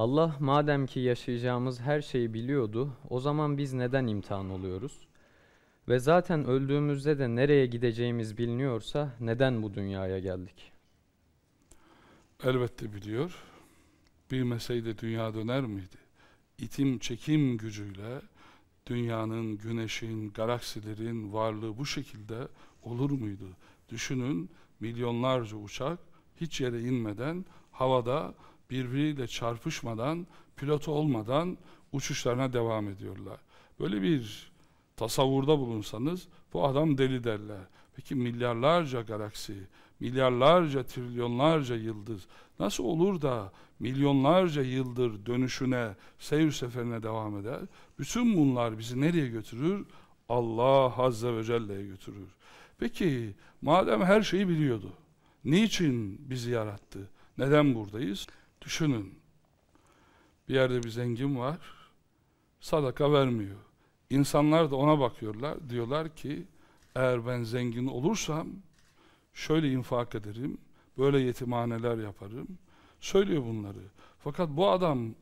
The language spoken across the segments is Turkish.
Allah madem ki yaşayacağımız her şeyi biliyordu, o zaman biz neden imtihan oluyoruz? Ve zaten öldüğümüzde de nereye gideceğimiz biliniyorsa neden bu dünyaya geldik? Elbette biliyor. Bilmeseydi dünya döner miydi? İtim çekim gücüyle dünyanın, güneşin, galaksilerin varlığı bu şekilde olur muydu? Düşünün milyonlarca uçak hiç yere inmeden havada birbiriyle çarpışmadan, pilotu olmadan uçuşlarına devam ediyorlar. Böyle bir tasavvurda bulunsanız bu adam deli derler. Peki milyarlarca galaksi, milyarlarca, trilyonlarca yıldız nasıl olur da milyonlarca yıldır dönüşüne, seyir seferine devam eder? Bütün bunlar bizi nereye götürür? Allah Azze ve Celle'ye götürür. Peki madem her şeyi biliyordu, niçin bizi yarattı? Neden buradayız? Düşünün. Bir yerde bir zengin var, sadaka vermiyor. İnsanlar da ona bakıyorlar, diyorlar ki eğer ben zengin olursam şöyle infak ederim, böyle yetimhaneler yaparım. Söylüyor bunları. Fakat bu adam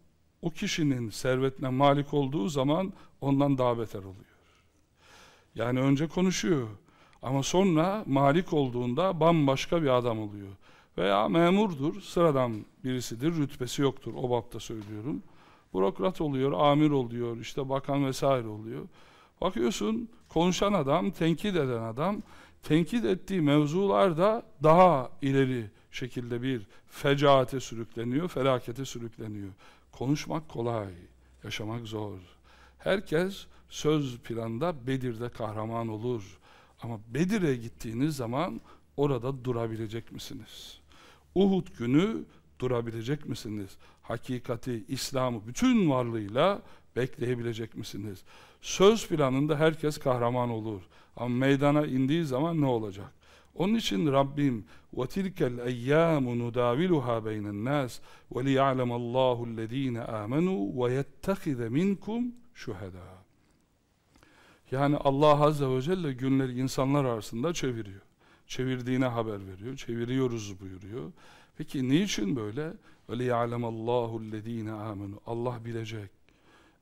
o kişinin servetine malik olduğu zaman ondan daha beter oluyor. Yani önce konuşuyor ama sonra malik olduğunda bambaşka bir adam oluyor. Veya memurdur, sıradan birisidir, rütbesi yoktur, o bapta söylüyorum. Bürokrat oluyor, amir oluyor, işte bakan vesaire oluyor. Bakıyorsun konuşan adam, tenkit eden adam, tenkit ettiği mevzular da daha ileri şekilde bir fecaate sürükleniyor, felakete sürükleniyor. Konuşmak kolay, yaşamak zor. Herkes söz planda Bedir'de kahraman olur. Ama Bedir'e gittiğiniz zaman orada durabilecek misiniz? Uhud günü durabilecek misiniz? Hakikati, İslam'ı bütün varlığıyla bekleyebilecek misiniz? Söz planında herkes kahraman olur. Ama meydana indiği zaman ne olacak? Onun için Rabbim وَتِلْكَ الْاَيَّامُ نُدَاوِلُهَا بَيْنَ النَّاسِ وَلِيَعْلَمَ اللّٰهُ الَّذ۪ينَ آمَنُوا وَيَتَّخِذَ مِنْكُمْ شُهَدًا Yani Allah Azze ve Celle günleri insanlar arasında çeviriyor. çevirdiğine haber veriyor. Çeviriyoruz buyuruyor. Peki niçin böyle? Öyle ya'lemallahu allazina amenu. Allah bilecek.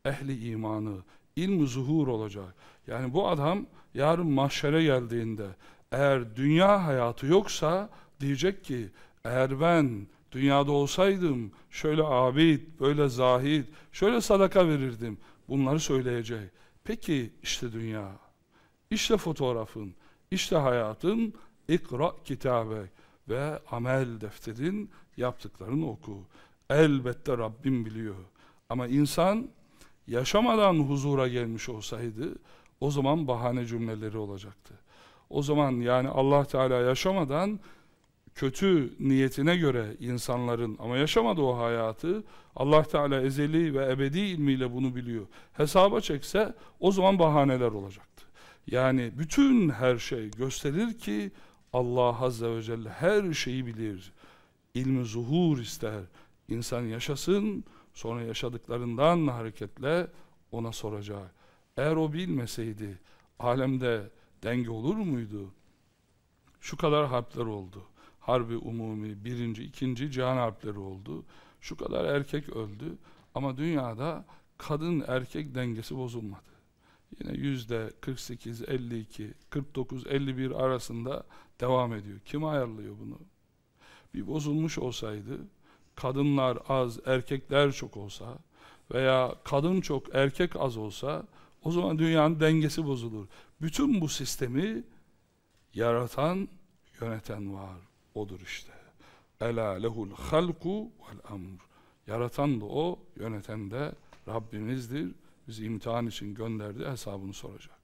Ehli imanı ilm zuhur olacak. Yani bu adam yarın mahşere geldiğinde eğer dünya hayatı yoksa diyecek ki eğer ben dünyada olsaydım şöyle abid, böyle zahid, şöyle sadaka verirdim. Bunları söyleyecek. Peki işte dünya, işte fotoğrafın, işte hayatın ikra kitabe ve amel defterin yaptıklarını oku. Elbette Rabbim biliyor. Ama insan yaşamadan huzura gelmiş olsaydı o zaman bahane cümleleri olacaktı. O zaman yani Allah Teala yaşamadan kötü niyetine göre insanların ama yaşamadı o hayatı Allah Teala ezeli ve ebedi ilmiyle bunu biliyor. Hesaba çekse o zaman bahaneler olacaktı. Yani bütün her şey gösterir ki Allah Azze ve Celle her şeyi bilir. İlmi zuhur ister. İnsan yaşasın sonra yaşadıklarından hareketle ona soracak. Eğer o bilmeseydi alemde denge olur muydu? Şu kadar harpler oldu. Harbi umumi, birinci, ikinci cihan harpleri oldu. Şu kadar erkek öldü. Ama dünyada kadın erkek dengesi bozulmadı. Yine yüzde 48, 52, 49, 51 arasında devam ediyor. Kim ayarlıyor bunu? Bir bozulmuş olsaydı, kadınlar az, erkekler çok olsa veya kadın çok, erkek az olsa o zaman dünyanın dengesi bozulur. Bütün bu sistemi yaratan, yöneten var. Odur işte. Ela lehul halku vel amr. Yaratan da o, yöneten de Rabbimizdir. Bizi imtihan için gönderdi, hesabını soracak.